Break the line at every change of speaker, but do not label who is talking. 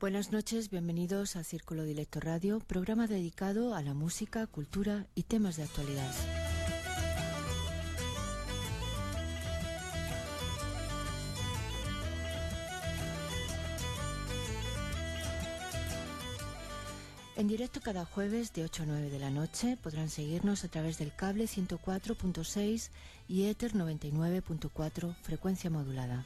Buenas noches, bienvenidos a Círculo Directo Radio, programa dedicado a la música, cultura y temas de actualidad. En directo cada jueves de 8 a 9 de la noche podrán seguirnos a través del cable 104.6 y Ether 99.4 frecuencia modulada.